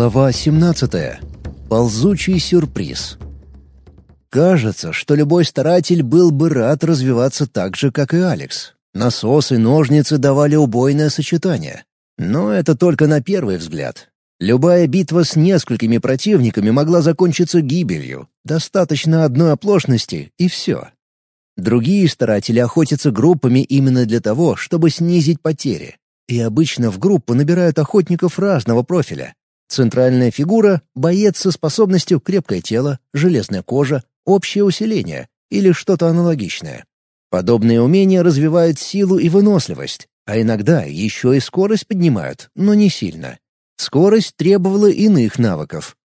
Глава 17. Ползучий сюрприз. Кажется, что любой старатель был бы рад развиваться так же, как и Алекс. Насос и ножницы давали убойное сочетание. Но это только на первый взгляд. Любая битва с несколькими противниками могла закончиться гибелью. Достаточно одной оплошности, и все. Другие старатели охотятся группами именно для того, чтобы снизить потери. И обычно в группу набирают охотников разного профиля, Центральная фигура — боец со способностью крепкое тело, железная кожа, общее усиление или что-то аналогичное. Подобные умения развивают силу и выносливость, а иногда еще и скорость поднимают, но не сильно. Скорость требовала иных навыков.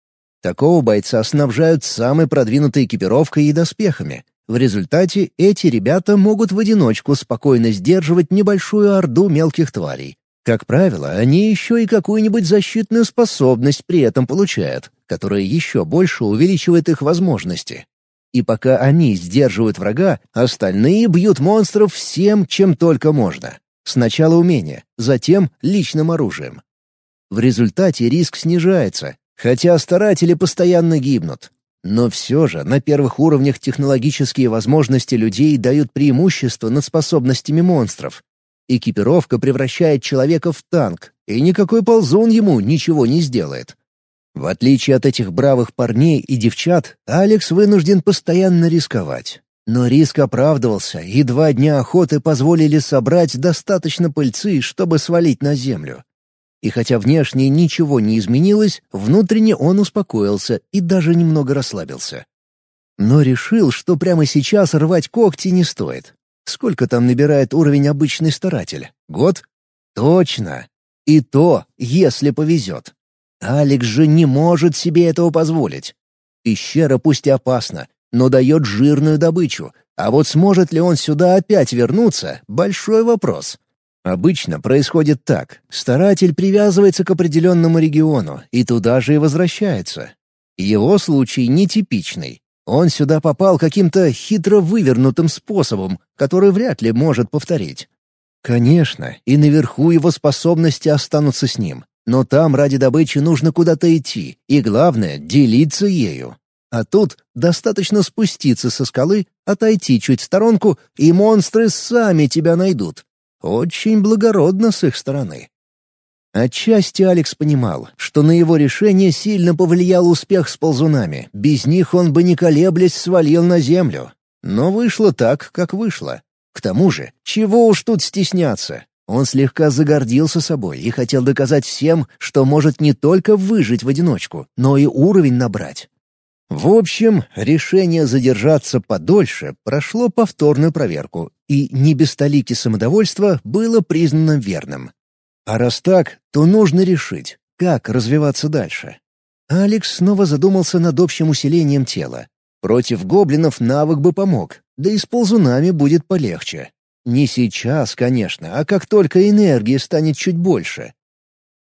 Такого бойца снабжают самой продвинутой экипировкой и доспехами. В результате эти ребята могут в одиночку спокойно сдерживать небольшую орду мелких тварей, как правило, они еще и какую-нибудь защитную способность при этом получают, которая еще больше увеличивает их возможности. И пока они сдерживают врага, остальные бьют монстров всем, чем только можно. Сначала умение, затем личным оружием. В результате риск снижается, хотя старатели постоянно гибнут. Но все же на первых уровнях технологические возможности людей дают преимущество над способностями монстров, Экипировка превращает человека в танк, и никакой ползун ему ничего не сделает. В отличие от этих бравых парней и девчат, Алекс вынужден постоянно рисковать. Но риск оправдывался, и два дня охоты позволили собрать достаточно пыльцы, чтобы свалить на землю. И хотя внешне ничего не изменилось, внутренне он успокоился и даже немного расслабился. Но решил, что прямо сейчас рвать когти не стоит. Сколько там набирает уровень обычный старатель? Год? Точно. И то, если повезет. Алекс же не может себе этого позволить. Пещера пусть и опасна, но дает жирную добычу. А вот сможет ли он сюда опять вернуться — большой вопрос. Обычно происходит так. Старатель привязывается к определенному региону и туда же и возвращается. Его случай нетипичный. Он сюда попал каким-то хитро вывернутым способом, который вряд ли может повторить. Конечно, и наверху его способности останутся с ним, но там ради добычи нужно куда-то идти, и главное — делиться ею. А тут достаточно спуститься со скалы, отойти чуть в сторонку, и монстры сами тебя найдут. Очень благородно с их стороны. Отчасти Алекс понимал, что на его решение сильно повлиял успех с ползунами. Без них он бы не колеблясь свалил на землю. Но вышло так, как вышло. К тому же, чего уж тут стесняться? Он слегка загордился собой и хотел доказать всем, что может не только выжить в одиночку, но и уровень набрать. В общем, решение задержаться подольше прошло повторную проверку, и не без столики самодовольства было признано верным. А раз так, то нужно решить, как развиваться дальше. Алекс снова задумался над общим усилением тела. Против гоблинов навык бы помог, да и с ползунами будет полегче. Не сейчас, конечно, а как только энергии станет чуть больше.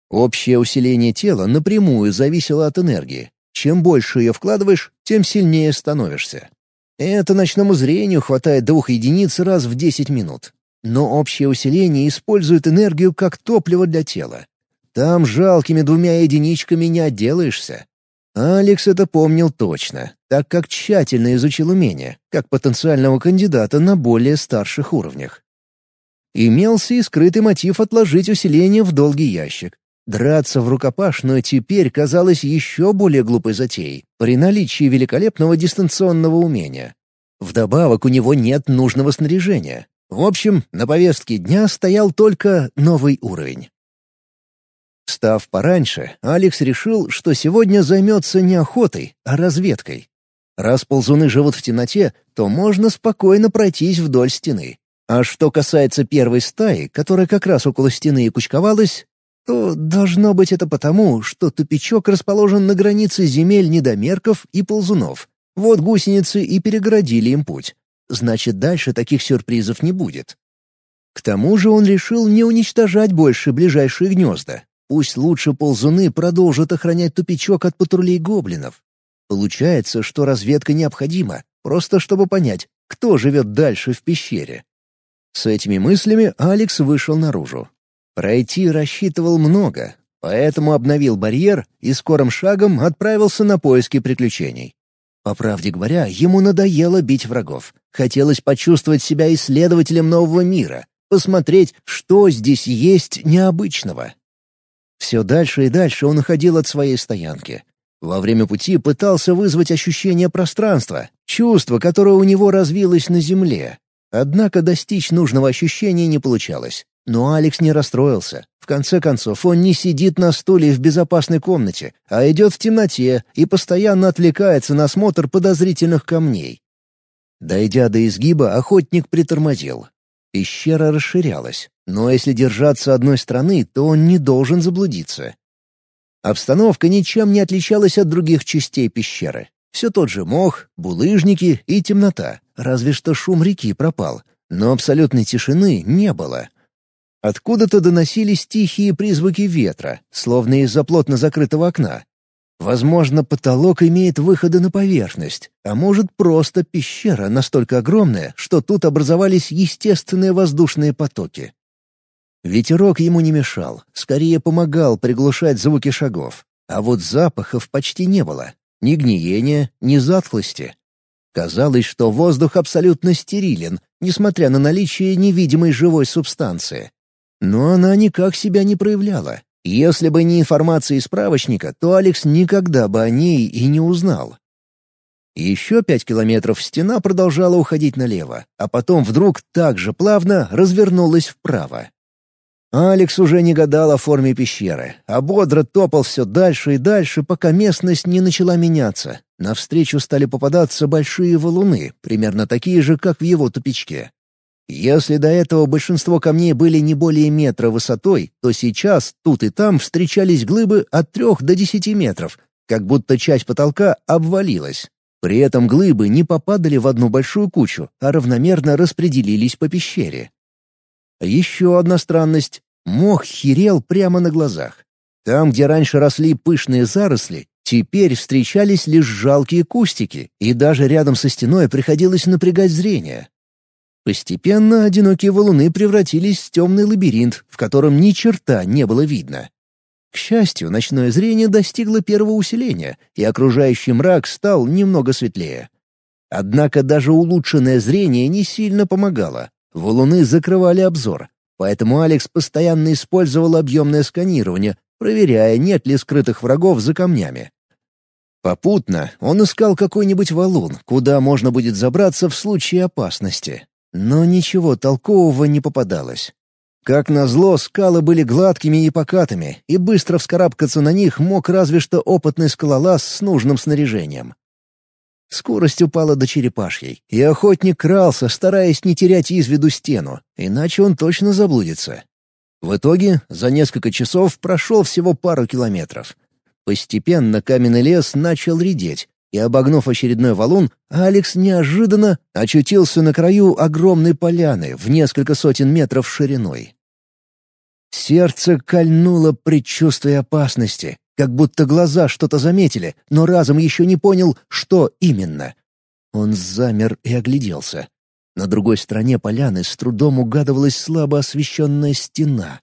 Общее усиление тела напрямую зависело от энергии. Чем больше ее вкладываешь, тем сильнее становишься. Это ночному зрению хватает двух единиц раз в 10 минут. Но общее усиление использует энергию как топливо для тела. Там жалкими двумя единичками не отделаешься. Алекс это помнил точно, так как тщательно изучил умение, как потенциального кандидата на более старших уровнях. Имелся и скрытый мотив отложить усиление в долгий ящик. Драться в рукопашную теперь казалось еще более глупой затеей, при наличии великолепного дистанционного умения. Вдобавок у него нет нужного снаряжения, в общем, на повестке дня стоял только новый уровень. Встав пораньше, Алекс решил, что сегодня займется не охотой, а разведкой. Раз ползуны живут в темноте, то можно спокойно пройтись вдоль стены. А что касается первой стаи, которая как раз около стены и кучковалась, то должно быть это потому, что тупичок расположен на границе земель недомерков и ползунов. Вот гусеницы и перегородили им путь. Значит, дальше таких сюрпризов не будет. К тому же он решил не уничтожать больше ближайшие гнезда. Пусть лучше ползуны продолжат охранять тупичок от патрулей гоблинов. Получается, что разведка необходима, просто чтобы понять, кто живет дальше в пещере. С этими мыслями Алекс вышел наружу. Пройти рассчитывал много. поэтому обновил барьер и скорым шагом отправился на поиски приключений. По правде говоря, ему надоело бить врагов. Хотелось почувствовать себя исследователем нового мира, посмотреть, что здесь есть необычного. Все дальше и дальше он уходил от своей стоянки. Во время пути пытался вызвать ощущение пространства, чувство, которое у него развилось на земле. Однако достичь нужного ощущения не получалось. Но Алекс не расстроился. В конце концов, он не сидит на стуле в безопасной комнате, а идет в темноте и постоянно отвлекается на осмотр подозрительных камней. Дойдя до изгиба, охотник притормозил. Пещера расширялась, но если держаться одной стороны, то он не должен заблудиться. Обстановка ничем не отличалась от других частей пещеры. Все тот же мох, булыжники и темнота, разве что шум реки пропал, но абсолютной тишины не было. Откуда-то доносились тихие призвуки ветра, словно из-за плотно закрытого окна. Возможно, потолок имеет выходы на поверхность, а может, просто пещера настолько огромная, что тут образовались естественные воздушные потоки. Ветерок ему не мешал, скорее помогал приглушать звуки шагов. А вот запахов почти не было. Ни гниения, ни затхлости. Казалось, что воздух абсолютно стерилен, несмотря на наличие невидимой живой субстанции. Но она никак себя не проявляла. Если бы не информация из справочника, то Алекс никогда бы о ней и не узнал. Еще пять километров стена продолжала уходить налево, а потом вдруг так же плавно развернулась вправо. Алекс уже не гадал о форме пещеры, а бодро топал все дальше и дальше, пока местность не начала меняться. Навстречу стали попадаться большие валуны, примерно такие же, как в его тупичке. Если до этого большинство камней были не более метра высотой, то сейчас тут и там встречались глыбы от трех до десяти метров, как будто часть потолка обвалилась. При этом глыбы не попадали в одну большую кучу, а равномерно распределились по пещере. Еще одна странность — мох херел прямо на глазах. Там, где раньше росли пышные заросли, теперь встречались лишь жалкие кустики, и даже рядом со стеной приходилось напрягать зрение. Постепенно одинокие валуны превратились в темный лабиринт, в котором ни черта не было видно. К счастью, ночное зрение достигло первого усиления, и окружающий мрак стал немного светлее. Однако даже улучшенное зрение не сильно помогало. Валуны закрывали обзор, поэтому Алекс постоянно использовал объемное сканирование, проверяя, нет ли скрытых врагов за камнями. Попутно он искал какой-нибудь валун, куда можно будет забраться в случае опасности. Но ничего толкового не попадалось. Как назло, скалы были гладкими и покатыми, и быстро вскарабкаться на них мог разве что опытный скалолаз с нужным снаряжением. Скорость упала до черепашьей, и охотник крался, стараясь не терять из виду стену, иначе он точно заблудится. В итоге за несколько часов прошел всего пару километров. Постепенно каменный лес начал редеть, и, обогнув очередной валун, Алекс неожиданно очутился на краю огромной поляны в несколько сотен метров шириной. Сердце кольнуло предчувствие опасности, как будто глаза что-то заметили, но разом еще не понял, что именно. Он замер и огляделся. На другой стороне поляны с трудом угадывалась слабо освещенная стена.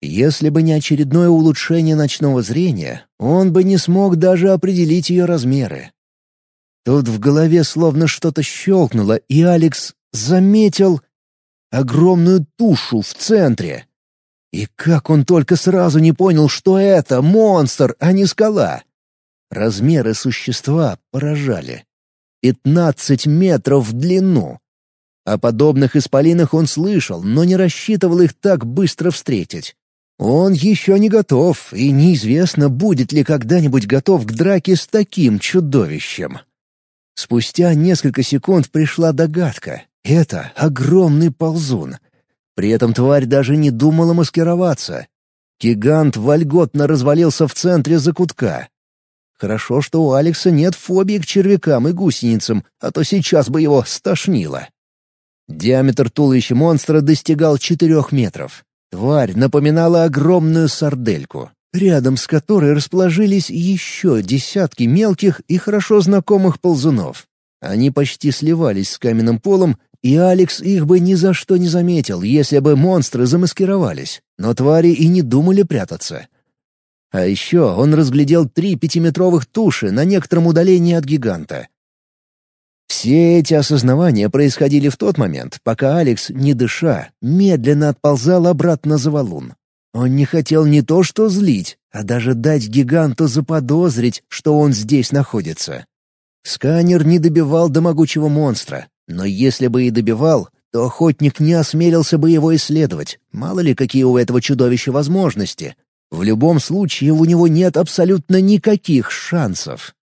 Если бы не очередное улучшение ночного зрения, он бы не смог даже определить ее размеры. Тут в голове словно что-то щелкнуло, и Алекс заметил огромную тушу в центре. И как он только сразу не понял, что это монстр, а не скала. Размеры существа поражали. Пятнадцать метров в длину. О подобных исполинах он слышал, но не рассчитывал их так быстро встретить. Он еще не готов, и неизвестно, будет ли когда-нибудь готов к драке с таким чудовищем. Спустя несколько секунд пришла догадка. Это огромный ползун. При этом тварь даже не думала маскироваться. Гигант вольготно развалился в центре закутка. Хорошо, что у Алекса нет фобии к червякам и гусеницам, а то сейчас бы его стошнило. Диаметр туловища монстра достигал четырех метров. Тварь напоминала огромную сардельку рядом с которой расположились еще десятки мелких и хорошо знакомых ползунов. Они почти сливались с каменным полом, и Алекс их бы ни за что не заметил, если бы монстры замаскировались, но твари и не думали прятаться. А еще он разглядел три пятиметровых туши на некотором удалении от гиганта. Все эти осознавания происходили в тот момент, пока Алекс, не дыша, медленно отползал обратно за валун. Он не хотел не то что злить, а даже дать гиганту заподозрить, что он здесь находится. Сканер не добивал до могучего монстра, но если бы и добивал, то охотник не осмелился бы его исследовать. Мало ли, какие у этого чудовища возможности. В любом случае, у него нет абсолютно никаких шансов.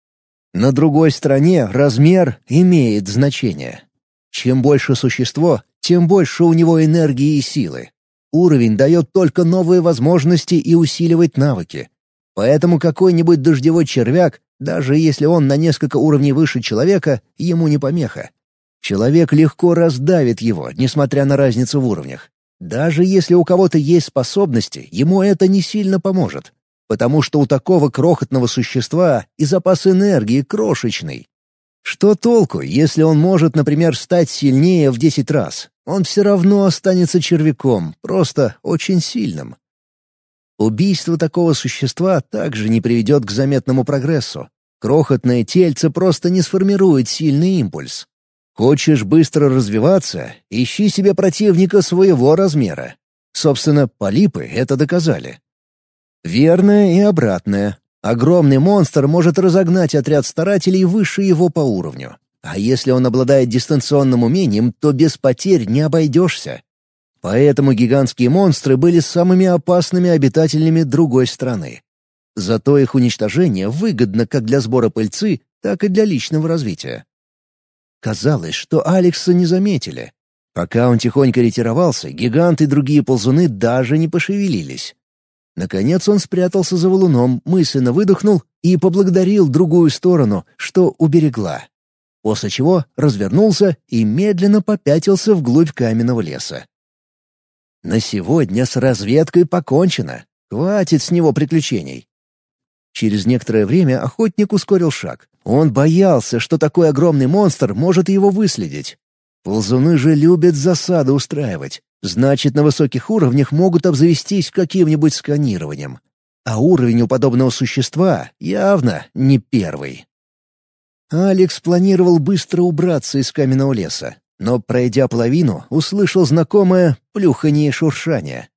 На другой стороне размер имеет значение. Чем больше существо, тем больше у него энергии и силы. Уровень дает только новые возможности и усиливает навыки. Поэтому какой-нибудь дождевой червяк, даже если он на несколько уровней выше человека, ему не помеха. Человек легко раздавит его, несмотря на разницу в уровнях. Даже если у кого-то есть способности, ему это не сильно поможет. Потому что у такого крохотного существа и запас энергии крошечный. Что толку, если он может, например, стать сильнее в десять раз? Он все равно останется червяком, просто очень сильным. Убийство такого существа также не приведет к заметному прогрессу. Крохотное тельце просто не сформирует сильный импульс. Хочешь быстро развиваться — ищи себе противника своего размера. Собственно, полипы это доказали. Верное и обратное. Огромный монстр может разогнать отряд старателей выше его по уровню. А если он обладает дистанционным умением, то без потерь не обойдешься. Поэтому гигантские монстры были самыми опасными обитателями другой страны. Зато их уничтожение выгодно как для сбора пыльцы, так и для личного развития. Казалось, что Алекса не заметили. Пока он тихонько ретировался, гиганты и другие ползуны даже не пошевелились. Наконец он спрятался за валуном, мысленно выдохнул и поблагодарил другую сторону, что уберегла. После чего развернулся и медленно попятился вглубь каменного леса. На сегодня с разведкой покончено. Хватит с него приключений. Через некоторое время охотник ускорил шаг. Он боялся, что такой огромный монстр может его выследить. Ползуны же любят засады устраивать. Значит, на высоких уровнях могут обзавестись каким-нибудь сканированием. А уровень у подобного существа явно не первый. Алекс планировал быстро убраться из каменного леса, но, пройдя половину, услышал знакомое плюхание и шуршание.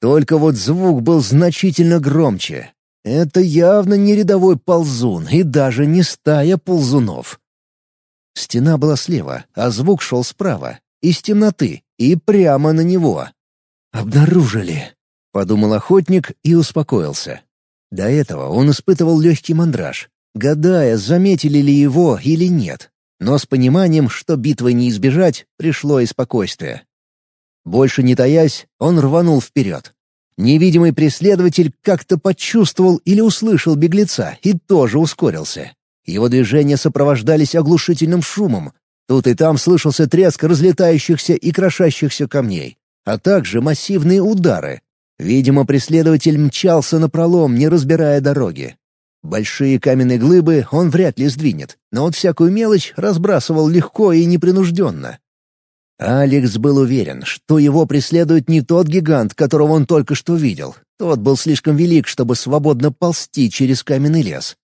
Только вот звук был значительно громче, это явно не рядовой ползун и даже не стая ползунов. Стена была слева, а звук шел справа, из темноты, и прямо на него. «Обнаружили», — подумал охотник и успокоился. До этого он испытывал легкий мандраж, гадая, заметили ли его или нет. Но с пониманием, что битвы не избежать, пришло и спокойствие. Больше не таясь, он рванул вперед. Невидимый преследователь как-то почувствовал или услышал беглеца и тоже ускорился. Его движения сопровождались оглушительным шумом. Тут и там слышался треск разлетающихся и крошащихся камней, а также массивные удары. Видимо, преследователь мчался напролом, не разбирая дороги. Большие каменные глыбы он вряд ли сдвинет, но вот всякую мелочь разбрасывал легко и непринужденно. Алекс был уверен, что его преследует не тот гигант, которого он только что видел. Тот был слишком велик, чтобы свободно ползти через каменный лес.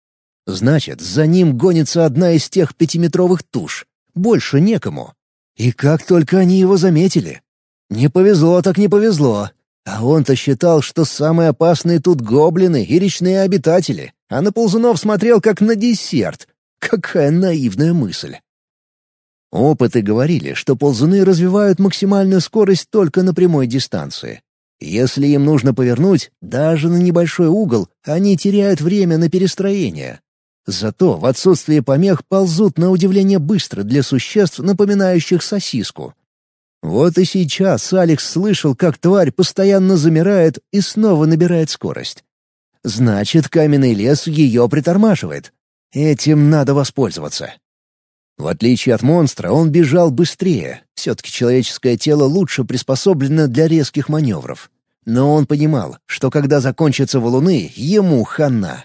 Значит, за ним гонится одна из тех пятиметровых туш. Больше некому. И как только они его заметили. Не повезло так не повезло. А он-то считал, что самые опасные тут гоблины и речные обитатели, а на ползунов смотрел как на десерт. Какая наивная мысль. Опыты говорили, что ползуны развивают максимальную скорость только на прямой дистанции. Если им нужно повернуть, даже на небольшой угол, они теряют время на перестроение. Зато в отсутствие помех ползут на удивление быстро для существ, напоминающих сосиску. Вот и сейчас Алекс слышал, как тварь постоянно замирает и снова набирает скорость. Значит, каменный лес ее притормаживает. Этим надо воспользоваться. В отличие от монстра, он бежал быстрее. Все-таки человеческое тело лучше приспособлено для резких маневров. Но он понимал, что когда закончатся валуны, ему хана.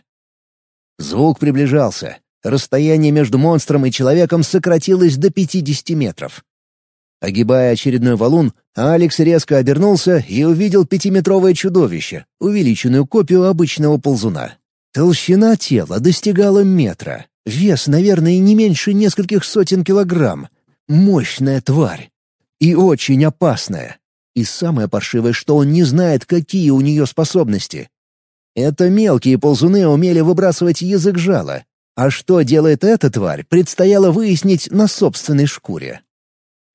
Звук приближался. Расстояние между монстром и человеком сократилось до 50 метров. Огибая очередной валун, Алекс резко обернулся и увидел пятиметровое чудовище, увеличенную копию обычного ползуна. Толщина тела достигала метра. Вес, наверное, не меньше нескольких сотен килограмм. Мощная тварь. И очень опасная. И самое паршивое, что он не знает, какие у нее способности. Это мелкие ползуны умели выбрасывать язык жала. А что делает эта тварь, предстояло выяснить на собственной шкуре.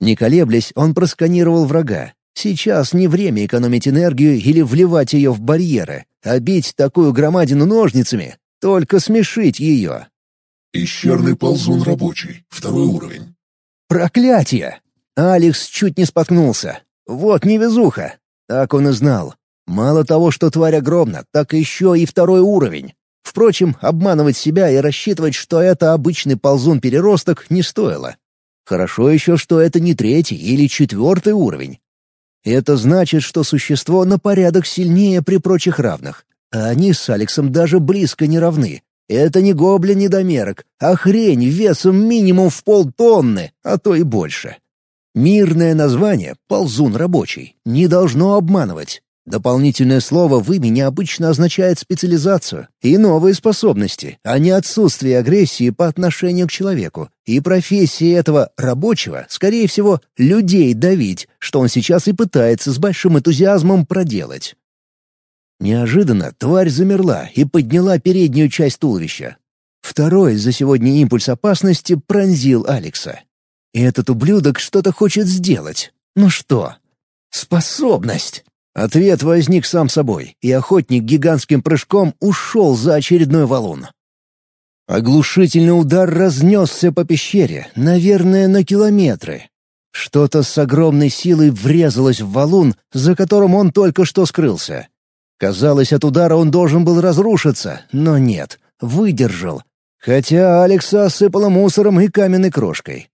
Не колеблясь, он просканировал врага. Сейчас не время экономить энергию или вливать ее в барьеры, а бить такую громадину ножницами, только смешить ее. Пещерный ползун рабочий, второй уровень. Проклятие! Алекс чуть не споткнулся. Вот невезуха. Так он и знал. Мало того, что тварь огромна, так еще и второй уровень. Впрочем, обманывать себя и рассчитывать, что это обычный ползун-переросток, не стоило. Хорошо еще, что это не третий или четвертый уровень. Это значит, что существо на порядок сильнее при прочих равных. А они с Алексом даже близко не равны. Это не гоблин-недомерок, а хрень весом минимум в полтонны, а то и больше. Мирное название «ползун рабочий» не должно обманывать. Дополнительное слово в имени обычно означает специализацию и новые способности, а не отсутствие агрессии по отношению к человеку. И профессия этого рабочего, скорее всего, людей давить, что он сейчас и пытается с большим энтузиазмом проделать. Неожиданно тварь замерла и подняла переднюю часть туловища. Второй за сегодня импульс опасности пронзил Алекса. И этот ублюдок что-то хочет сделать. Ну что? Способность! Ответ возник сам собой, и охотник гигантским прыжком ушел за очередной валун. Оглушительный удар разнесся по пещере, наверное, на километры. Что-то с огромной силой врезалось в валун, за которым он только что скрылся. Казалось, от удара он должен был разрушиться, но нет, выдержал. Хотя Алекса осыпала мусором и каменной крошкой.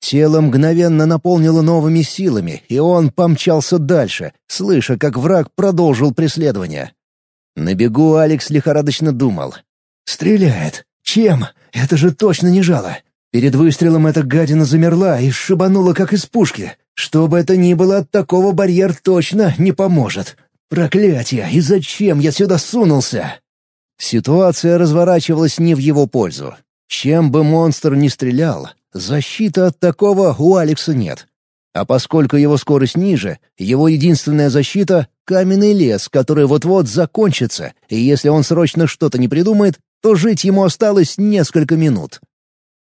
Тело мгновенно наполнило новыми силами, и он помчался дальше, слыша, как враг продолжил преследование. На бегу Алекс лихорадочно думал. «Стреляет. Чем? Это же точно не жало. Перед выстрелом эта гадина замерла и шибанула, как из пушки. Что бы это ни было, от такого барьер точно не поможет. Проклятие! И зачем я сюда сунулся?» Ситуация разворачивалась не в его пользу. Чем бы монстр ни стрелял, Защиты от такого у Алекса нет. А поскольку его скорость ниже, его единственная защита — каменный лес, который вот-вот закончится, и если он срочно что-то не придумает, то жить ему осталось несколько минут.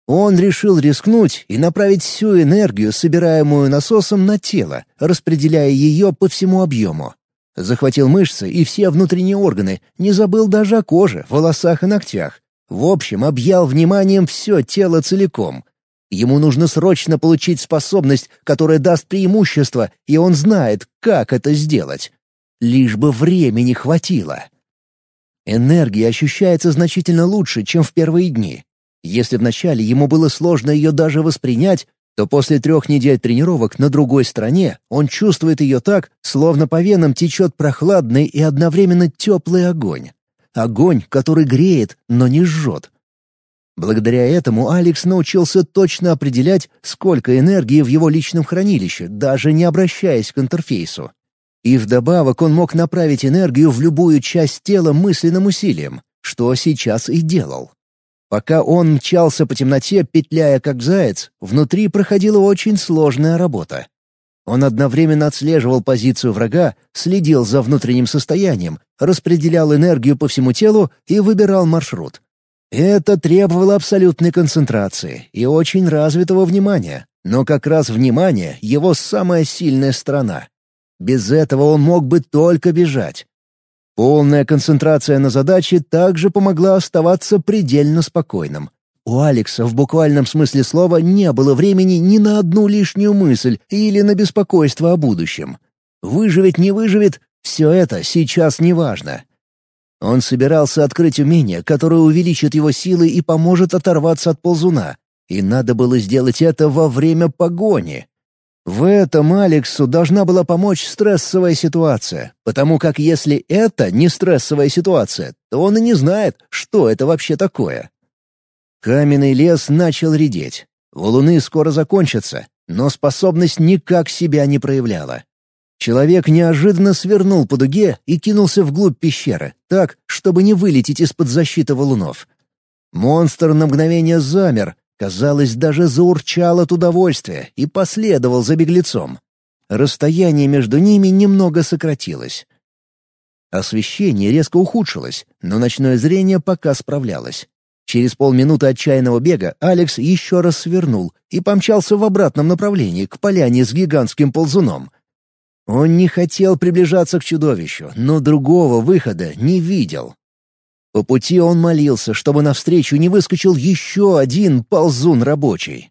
Он решил рискнуть и направить всю энергию, собираемую насосом, на тело, распределяя ее по всему объему. Захватил мышцы и все внутренние органы, не забыл даже о коже, волосах и ногтях. В общем, объял вниманием все тело целиком, Ему нужно срочно получить способность, которая даст преимущество, и он знает, как это сделать. Лишь бы времени хватило. Энергия ощущается значительно лучше, чем в первые дни. Если вначале ему было сложно ее даже воспринять, то после трех недель тренировок на другой стороне он чувствует ее так, словно по венам течет прохладный и одновременно теплый огонь. Огонь, который греет, но не жжет, Благодаря этому Алекс научился точно определять, сколько энергии в его личном хранилище, даже не обращаясь к интерфейсу. И вдобавок он мог направить энергию в любую часть тела мысленным усилием, что сейчас и делал. Пока он мчался по темноте, петляя как заяц, внутри проходила очень сложная работа. Он одновременно отслеживал позицию врага, следил за внутренним состоянием, распределял энергию по всему телу и выбирал маршрут. Это требовало абсолютной концентрации и очень развитого внимания, но как раз внимание — его самая сильная сторона. Без этого он мог бы только бежать. Полная концентрация на задаче также помогла оставаться предельно спокойным. У Алекса в буквальном смысле слова не было времени ни на одну лишнюю мысль или на беспокойство о будущем. Выживет, не выживет — все это сейчас не важно. Он собирался открыть умение, которое увеличит его силы и поможет оторваться от ползуна. И надо было сделать это во время погони. В этом Алексу должна была помочь стрессовая ситуация, потому как если это не стрессовая ситуация, то он и не знает, что это вообще такое. Каменный лес начал редеть. Валуны скоро закончатся. но способность никак себя не проявляла. Человек неожиданно свернул по дуге и кинулся вглубь пещеры, так, чтобы не вылететь из-под защиты валунов. Монстр на мгновение замер, казалось, даже заурчал от удовольствия и последовал за беглецом. Расстояние между ними немного сократилось. Освещение резко ухудшилось, но ночное зрение пока справлялось. Через полминуты отчаянного бега Алекс еще раз свернул и помчался в обратном направлении, к поляне с гигантским ползуном. Он не хотел приближаться к чудовищу, но другого выхода не видел. По пути он молился, чтобы навстречу не выскочил еще один ползун рабочий.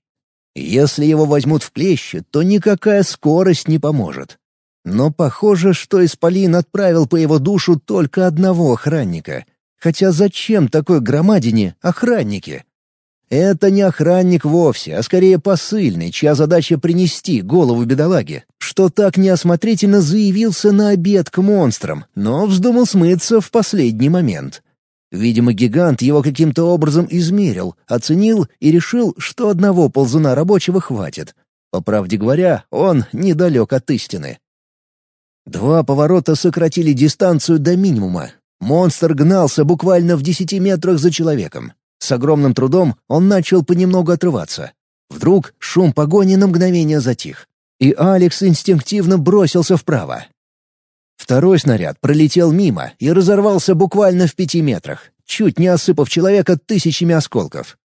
Если его возьмут в клещи, то никакая скорость не поможет. Но похоже, что Исполин отправил по его душу только одного охранника — Хотя зачем такой громадине охранники? Это не охранник вовсе, а скорее посыльный, чья задача принести голову бедолаге, что так неосмотрительно заявился на обед к монстрам, но вздумал смыться в последний момент. Видимо, гигант его каким-то образом измерил, оценил и решил, что одного ползуна рабочего хватит. По правде говоря, он недалек от истины. Два поворота сократили дистанцию до минимума, Монстр гнался буквально в десяти метрах за человеком. С огромным трудом он начал понемногу отрываться. Вдруг шум погони на мгновение затих, и Алекс инстинктивно бросился вправо. Второй снаряд пролетел мимо и разорвался буквально в пяти метрах, чуть не осыпав человека тысячами осколков.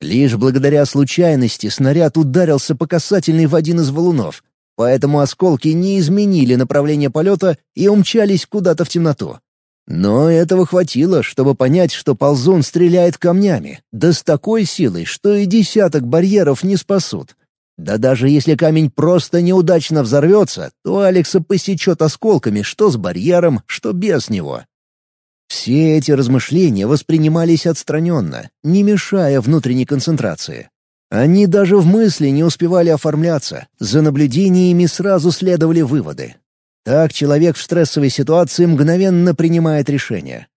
Лишь благодаря случайности снаряд ударился по касательной в один из валунов, поэтому осколки не изменили направление полета и умчались куда-то в темноту. Но этого хватило, чтобы понять, что ползун стреляет камнями, да с такой силой, что и десяток барьеров не спасут. Да даже если камень просто неудачно взорвется, то Алекса посечет осколками что с барьером, что без него. Все эти размышления воспринимались отстраненно, не мешая внутренней концентрации. Они даже в мысли не успевали оформляться, за наблюдениями сразу следовали выводы. Так человек в стрессовой ситуации мгновенно принимает решение.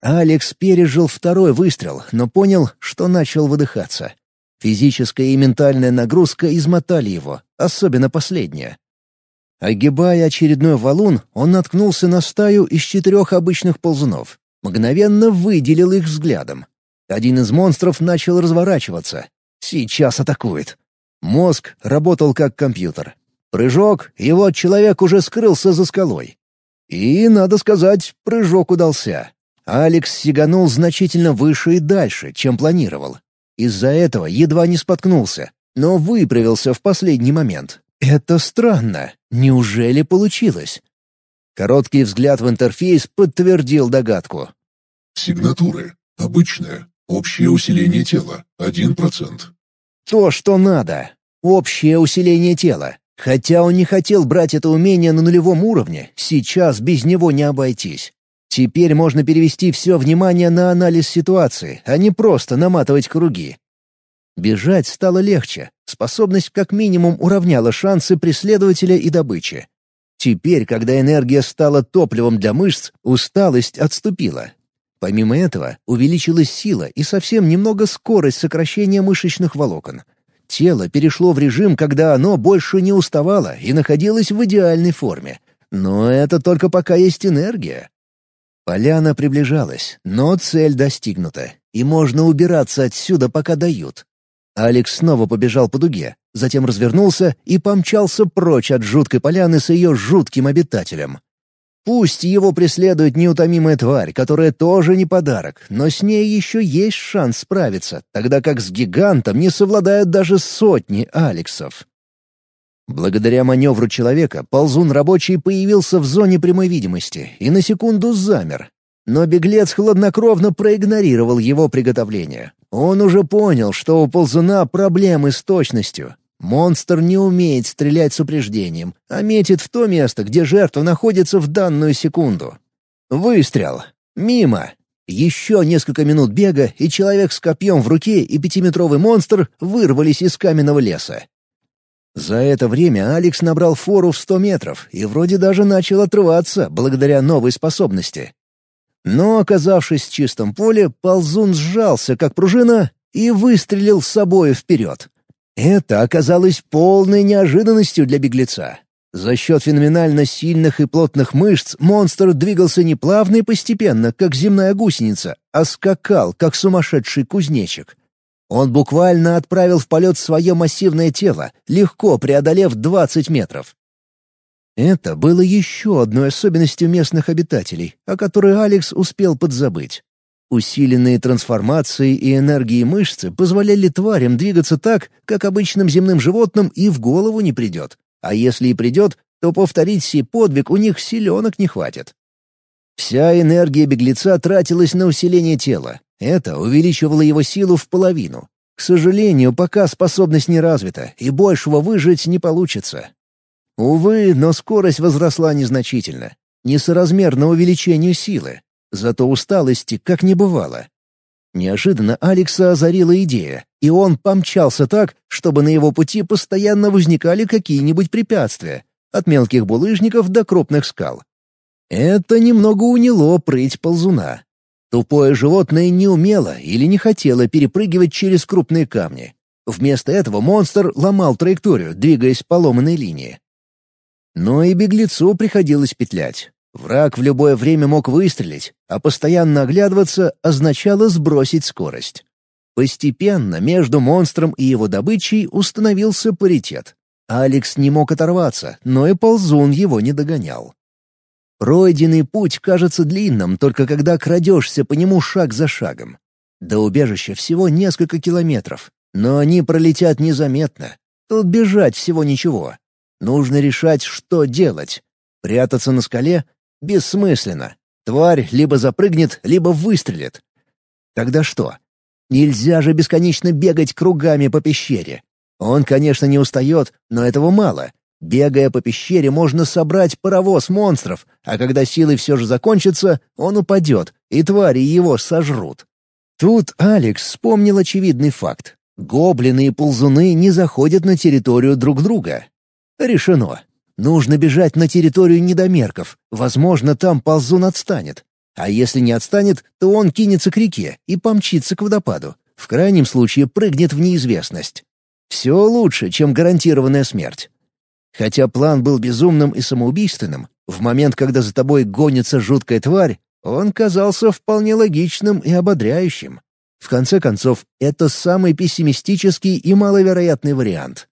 Алекс пережил второй выстрел, но понял, что начал выдыхаться. Физическая и ментальная нагрузка измотали его, особенно последняя. Огибая очередной валун, он наткнулся на стаю из четырех обычных ползунов. Мгновенно выделил их взглядом. Один из монстров начал разворачиваться. Сейчас атакует. Мозг работал как компьютер. Прыжок, и вот человек уже скрылся за скалой. И, надо сказать, прыжок удался. Алекс сиганул значительно выше и дальше, чем планировал. Из-за этого едва не споткнулся, но выправился в последний момент. Это странно. Неужели получилось? Короткий взгляд в интерфейс подтвердил догадку. Сигнатуры. Обычное. Общее усиление тела. 1%. То, что надо. Общее усиление тела. Хотя он не хотел брать это умение на нулевом уровне, сейчас без него не обойтись. Теперь можно перевести все внимание на анализ ситуации, а не просто наматывать круги. Бежать стало легче, способность как минимум уравняла шансы преследователя и добычи. Теперь, когда энергия стала топливом для мышц, усталость отступила. Помимо этого, увеличилась сила и совсем немного скорость сокращения мышечных волокон — Тело перешло в режим, когда оно больше не уставало и находилось в идеальной форме. Но это только пока есть энергия. Поляна приближалась, но цель достигнута, и можно убираться отсюда, пока дают. Алекс снова побежал по дуге, затем развернулся и помчался прочь от жуткой поляны с ее жутким обитателем. Пусть его преследует неутомимая тварь, которая тоже не подарок, но с ней еще есть шанс справиться, тогда как с гигантом не совладают даже сотни Алексов. Благодаря маневру человека ползун рабочий появился в зоне прямой видимости и на секунду замер. Но беглец хладнокровно проигнорировал его приготовление. Он уже понял, что у ползуна проблемы с точностью, Монстр не умеет стрелять с упреждением, а метит в то место, где жертва находится в данную секунду. Выстрел. Мимо. Еще несколько минут бега, и человек с копьем в руке и пятиметровый монстр вырвались из каменного леса. За это время Алекс набрал фору в сто метров и вроде даже начал отрываться благодаря новой способности. Но, оказавшись в чистом поле, ползун сжался, как пружина, и выстрелил с собою вперед. Это оказалось полной неожиданностью для беглеца. За счет феноменально сильных и плотных мышц монстр двигался не плавно и постепенно, как земная гусеница, а скакал, как сумасшедший кузнечик. Он буквально отправил в полет свое массивное тело, легко преодолев 20 метров. Это было еще одной особенностью местных обитателей, о которой Алекс успел подзабыть. Усиленные трансформации и энергии мышцы позволяли тварям двигаться так, как обычным земным животным и в голову не придет. А если и придет, то повторить сей подвиг у них силенок не хватит. Вся энергия беглеца тратилась на усиление тела. Это увеличивало его силу в половину. К сожалению, пока способность не развита, и большего выжить не получится. Увы, но скорость возросла незначительно, несоразмерно увеличению силы. Зато усталости как не бывало. Неожиданно Алекса озарила идея, и он помчался так, чтобы на его пути постоянно возникали какие-нибудь препятствия, от мелких булыжников до крупных скал. Это немного уняло прыть ползуна. Тупое животное не умело или не хотело перепрыгивать через крупные камни. Вместо этого монстр ломал траекторию, двигаясь по ломаной линии. Но и беглецу приходилось петлять. Враг в любое время мог выстрелить, а постоянно оглядываться означало сбросить скорость. Постепенно между монстром и его добычей установился паритет. Алекс не мог оторваться, но и ползун его не догонял. Пройденный путь кажется длинным, только когда крадешься по нему шаг за шагом. До убежища всего несколько километров, но они пролетят незаметно. Тут бежать всего ничего. Нужно решать, что делать. Прятаться на скале Бессмысленно. Тварь либо запрыгнет, либо выстрелит. Тогда что? Нельзя же бесконечно бегать кругами по пещере. Он, конечно, не устает, но этого мало. Бегая по пещере, можно собрать паровоз монстров, а когда силы все же закончатся, он упадет, и твари его сожрут. Тут Алекс вспомнил очевидный факт. Гоблины и ползуны не заходят на территорию друг друга. Решено. Нужно бежать на территорию недомерков. Возможно, там ползун отстанет. А если не отстанет, то он кинется к реке и помчится к водопаду. В крайнем случае прыгнет в неизвестность. Все лучше, чем гарантированная смерть. Хотя план был безумным и самоубийственным, в момент, когда за тобой гонится жуткая тварь, он казался вполне логичным и ободряющим. В конце концов, это самый пессимистический и маловероятный вариант.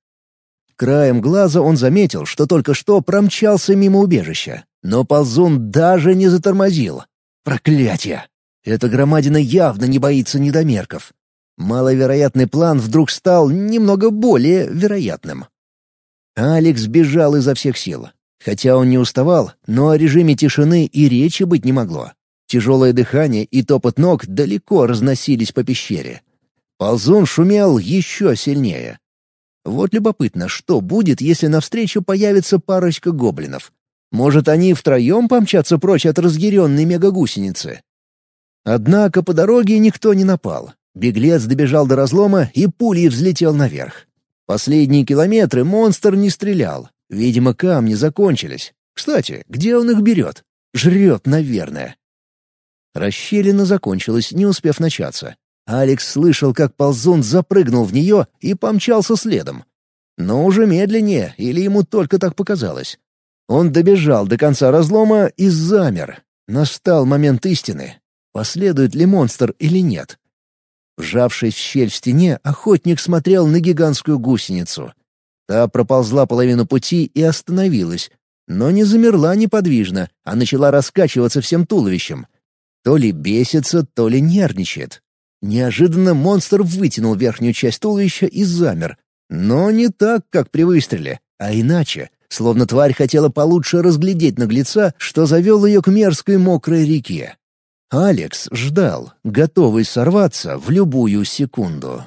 Краем глаза он заметил, что только что промчался мимо убежища. Но ползун даже не затормозил. Проклятие! Эта громадина явно не боится недомерков. Маловероятный план вдруг стал немного более вероятным. Алекс бежал изо всех сил. Хотя он не уставал, но о режиме тишины и речи быть не могло. Тяжелое дыхание и топот ног далеко разносились по пещере. Ползун шумел еще сильнее. Вот любопытно, что будет, если навстречу появится парочка гоблинов. Может, они втроем помчатся прочь от разъяренной мегагусеницы? Однако по дороге никто не напал. Беглец добежал до разлома и пулей взлетел наверх. Последние километры монстр не стрелял. Видимо, камни закончились. Кстати, где он их берет? Жрет, наверное. Расщелина закончилась, не успев начаться. Алекс слышал, как ползун запрыгнул в нее и помчался следом. Но уже медленнее, или ему только так показалось. Он добежал до конца разлома и замер. Настал момент истины. Последует ли монстр или нет? Вжавшись в щель в стене, охотник смотрел на гигантскую гусеницу. Та проползла половину пути и остановилась, но не замерла неподвижно, а начала раскачиваться всем туловищем. То ли бесится, то ли нервничает. Неожиданно монстр вытянул верхнюю часть туловища и замер. Но не так, как при выстреле, а иначе, словно тварь хотела получше разглядеть наглеца, что завел ее к мерзкой мокрой реке. Алекс ждал, готовый сорваться в любую секунду.